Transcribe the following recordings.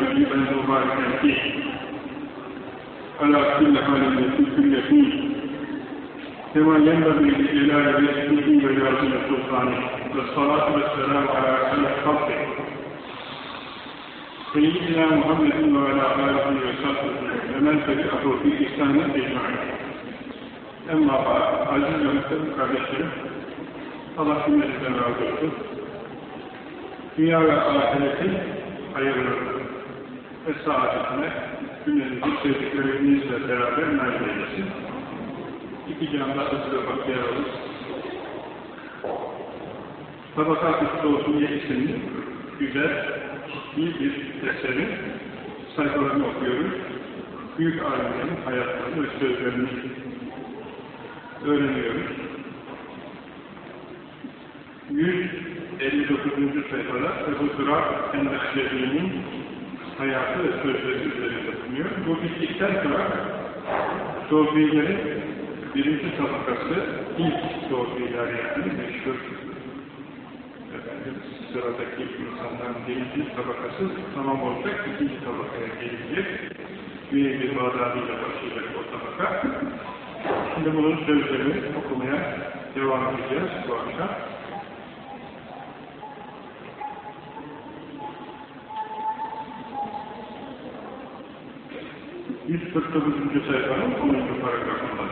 طيبا مباركا فيه. على كل حال في كل حين كما ينبغي لجلال رزقه وجلال سلطانه والصلاة والسلام على خير خلقه. سيدنا محمد وعلى آله وصحبه. ومن تبعه في إحسان أجمعين. أما بعد عزيز ومحترم kardeşlerim Allah cümlenizden razı olsun. Dünya ve ahiretin hayırlı ve saadetine cümlenizi sevdiklerinizle beraber nail eylesin. İki canda ısırı bakıyoruz. Tabakat Üstü olsun diye isimli güzel, ciddi bir eserin sayfalarını okuyoruz. Büyük alimlerin hayatlarını ve sözlerini öğreniyoruz. 159. sayfada Ebu Durak Endekşehri'nin hayatı ve sözleri üzerinde bulunuyor. Bu bittikten sonra Sofilerin birinci tabakası ilk Sofiler yani meşhur efendim, sıradaki insanların birinci tabakası tamam olacak, ikinci tabakaya gelecek. Büyük bir Bağdadi'yle başlayacak o tabaka. Şimdi bunun sözlerini okumaya devam edeceğiz bu akşam. 149. sayfanın 10. paragrafında.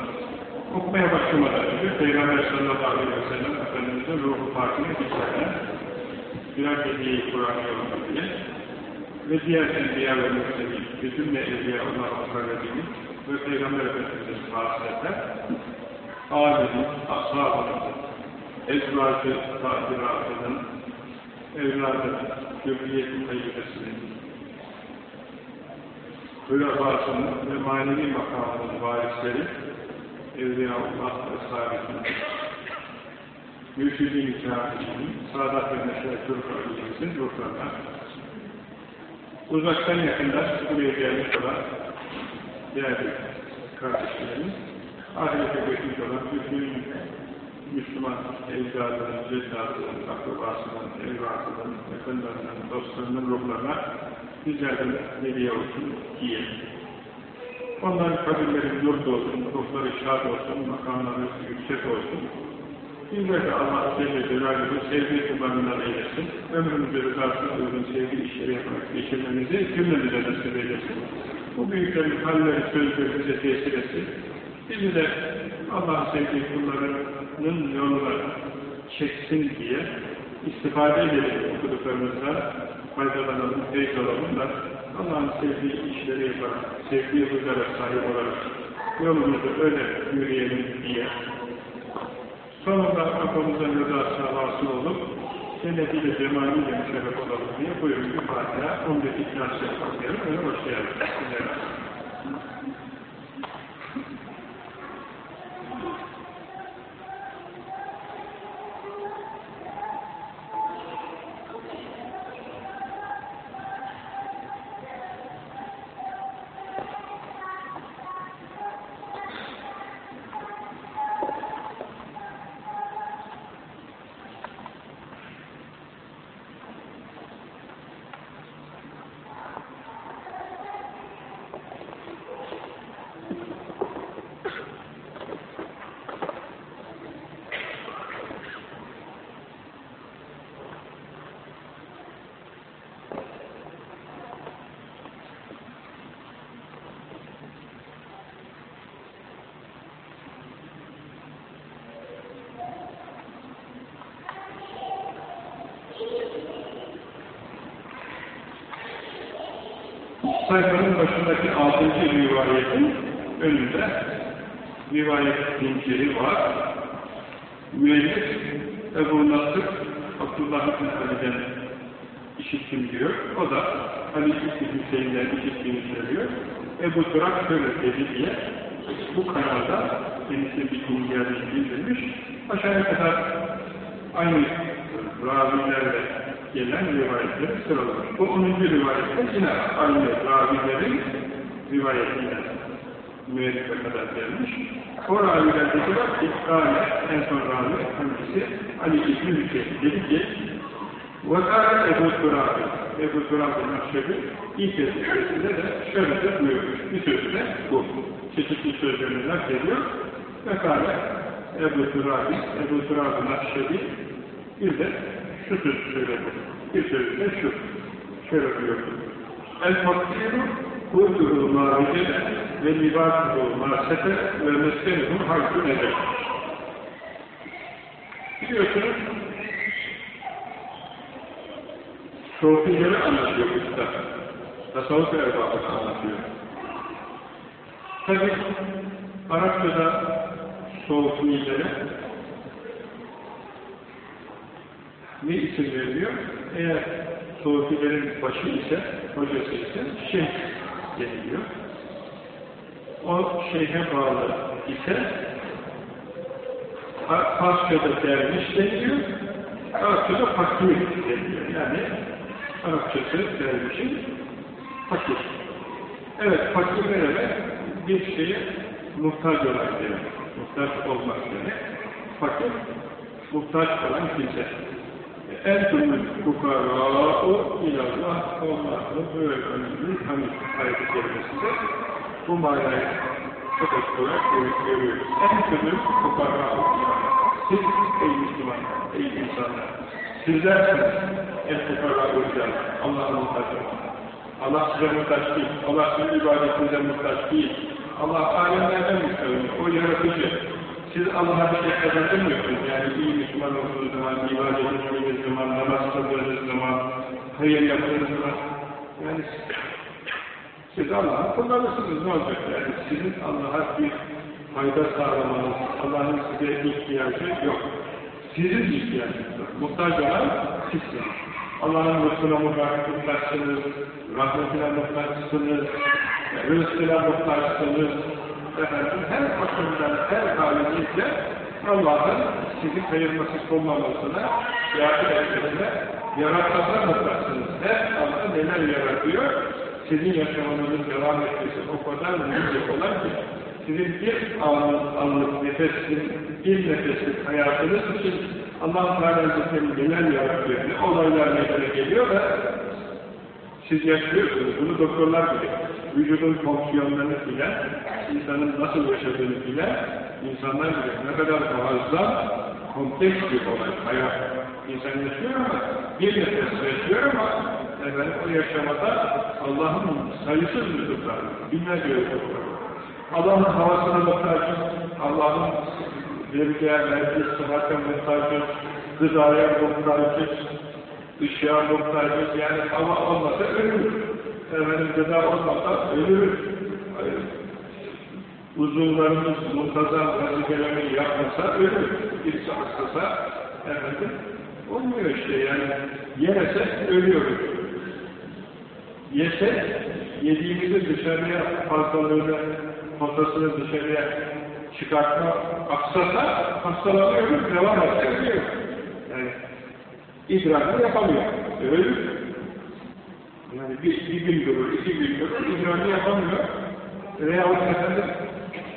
Okumaya başlamadan önce Peygamber sallallahu aleyhi ve sellem Efendimiz'in ruhu farkını bilgilerden birer hediye-i Kur'an'ı yolladı ve diğer enbiya ve mürselin, bütün ve evliya Allah'ın kardeşini ve Peygamber Efendimiz'in vasıfetler, âlemin, ashabının, ezvacı tahiratının, evladının, cümliyet-i tayyibesinin, hülefasının ve manevi makamının varisleri, Evliyaullah ve Saadet'in, Mürşid-i Nikâhî'nin, Saadat ve Neşret Türk ruhlarına, uzaktan yakından buraya gelmiş olan değerli kardeşlerimiz, ahirete götürmüş olan bütün Müslüman ecdadının, ceddadının, akrabasının, evlatının, yakınlarının, dostlarının ruhlarına bizlerden hediye olsun diye. Onların kabirleri yurt olsun, ruhları şad olsun, makamları yüksek olsun. Bizler de Allah Celle Celaluhu sevgi kullarından eylesin. Ömrümüzü rızasına uygun sevgi işleri yaparak geçirmemizi cümlemize nasip eylesin. Bu büyüklerin halleri, sözleri bize tesir etsin. Bizi de Allah'ın sevdiği kullarının yoluna çeksin diye istifade edelim okuduklarımızdan, faydalanalım, feyz alalım da Allah'ın sevdiği işleri yaparak, sevdiği huzara sahip olarak yolumuzu öyle yürüyelim diye. Sonunda aklımızın rızasına vasıl olup cennetiyle cemaliyle müşerref olalım diye buyurun bir Fatiha, 11 İhlas yapmayalım, öyle başlayalım. Sayfanın başındaki altıncı rivayetin önünde rivayet zinciri var. Müellif Ebu Nasır Abdullah İbn Ali'den işittim diyor. O da Ali İbn Hüseyin'den işittiğini söylüyor. Ebu Turak şöyle dedi diye bu kanalda kendisi bir dünyada bildirmiş. Aşağı yukarı aynı ravilerle gelen rivayetleri sıralamış. Bu 10. rivayette yine aynı ravilerin rivayetiyle müellife kadar gelmiş. O ravilerde diyor ki, Kâle, en son ravi, hangisi Ali İbni Hüseyin dedi ki, وَقَالَ Ebu Turabi, Ebu Duran Nakşebi ilk ezberinde de şöyle de buyurmuş. Bir sözü de bu. Çeşitli sözlerini naklediyor. Ve kâle Ebu Duran, Ebu Duran Nakşebi bir de şu sözü söyledi. Bir sözü de şu. Şöyle buyurdu. El-Fakkiru kurduhu mâricede ve libâsuhu mâsete ve meskenuhu hakkı nedir? Biliyorsunuz Sofileri anlatıyor Üstad. Tasavvuf erbabını anlatıyor. Tabi Arapçada Sofilere ne isim veriliyor? Eğer Sofilerin başı ise, hocası ise şeyh deniliyor. O şeyhe bağlı ise Farsçada derviş deniliyor, Arapçada fakir deniliyor. Yani Arapçası dervişin fakir. Evet, fakir ne demek? Bir şeye muhtaç olan demek. Muhtaç olmak demek. Fakir, muhtaç olan kimse. Entümül fukarâ'u ilallah Allah'ın böyle önemli hamid ayeti kelimesinde bu manayı çok açık olarak görüyoruz. Entümül fukarâ'u Siz ey Müslüman, ey insanlar, sizlersiniz en fukarâ'u ilallah. Allah'a muhtaç. Allah size muhtaç değil. Allah sizin ibadetinize muhtaç değil. Allah alemlerden müstahını, o. Siz Allah'a bir şey kazandırmıyorsunuz. Yani iyi Müslüman olduğunuz zaman, ibadet ettiğiniz zaman, namaz kıldığınız zaman, hayır yaptığınız zaman. Yani siz Allah'ın kullanırsınız. Ne olacak yani? Sizin Allah'a bir fayda sağlamanız, Allah'ın size ihtiyacı yok. Sizin ihtiyacınız var. Muhtaç olan sizsiniz. Allah'ın rızkına muhtaçsınız, rahmetine muhtaçsınız, rızkına muhtaçsınız, efendim, her bakımdan, her halinizle Allah'ın sizi kayırması olmamasına, yardım etmesine, yaratmasına muhtaçsınız. Her Allah neler yaratıyor, sizin yaşamanızın devam etmesi o kadar mühim olan ki, sizin bir anlık, anlık nefesin, bir nefeslik hayatınız için Allah-u neler yaratıyor, ne olaylar meydana geliyor da siz yaşıyorsunuz, bunu doktorlar biliyor. Vücudun fonksiyonlarını bilen, insanın nasıl yaşadığını bilen insanlar bilir. Ne kadar muazzam, kompleks bir olay, hayat. İnsan yaşıyor ama, bir nefes yaşıyor ama efendim, o yaşamada Allah'ın sayısız lütufları, binlerce lütufları. Allah'ın havasına muhtacız, Allah'ın vereceği verdiği sıhhate muhtacız, gıdaya muhtacız, ışığa muhtacız, yani hava olmasa ölürüz. Efendim gıda olmasa ölürüz. Uzuvlarımız muntazam vazifelerini yapmasa ölürüz. Birisi hastasa efendim olmuyor işte yani yemesek ölüyoruz. Yesek yediğimizi dışarıya fazlalığını, potasını dışarıya çıkartma aksasa hastalanıyoruz, devam. Yani idrakını yapamıyor. Ölür. Yani bir, bir gün durur, iki gün durur, idrarını yapamıyor. Veyahut efendim,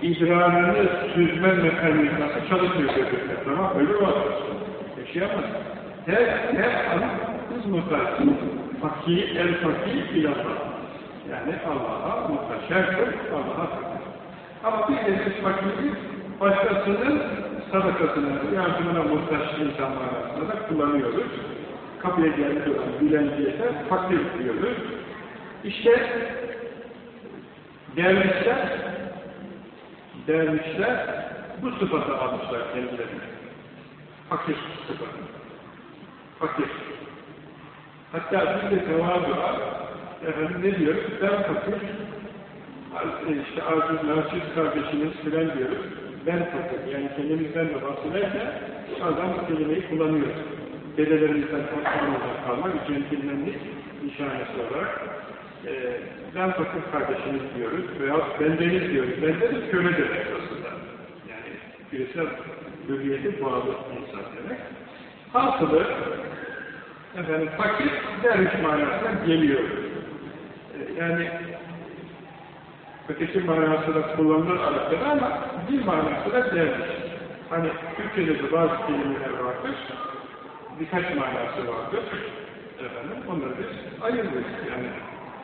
idrarını süzme mekanizması çalışmıyor gözükler. Tamam, ölür adam. Yaşayamaz. Her, her an kız muhtaç. Fakir, el fakir ilallah. Yani Allah'a muhtaç. Her şey Allah'a. Ama bir de siz fakiriz, başkasının sadakasını, yardımına muhtaç insanlar arasında da kullanıyoruz. Kapıya gelmiş olan dilenciye fakir diyoruz. İşte dervişler dervişler bu sıfatı almışlar kendilerine. Fakir sıfatı. Fakir. Hatta bir de tevazu var. Efendim ne diyor? Ben fakir. İşte Aziz Naşiz kardeşiniz filan diyoruz. Ben fakir. Yani kendimizden de bahsederken adam bu kelimeyi kullanıyoruz. Dedelerimizden Osmanlı'dan kalma bir centilmenlik nişanesi olarak e, ben fakir kardeşiniz diyoruz veya bendeniz diyoruz. Bendeniz köle demek aslında. Yani birisine hürriyeti bağlı insan demek. Hasılı efendim fakir derviş manasına geliyor. E, yani öteki manası da kullanılır Arapçada ama bir manası da derviş. Hani Türkçe'de de bazı kelimeler vardır birkaç manası vardır. Efendim, onları biz ayırırız yani.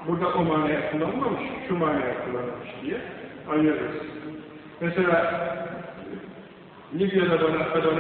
Burada o manaya kullanılmamış, şu manaya kullanılmış diye ayırırız. Mesela Libya'da bana, bana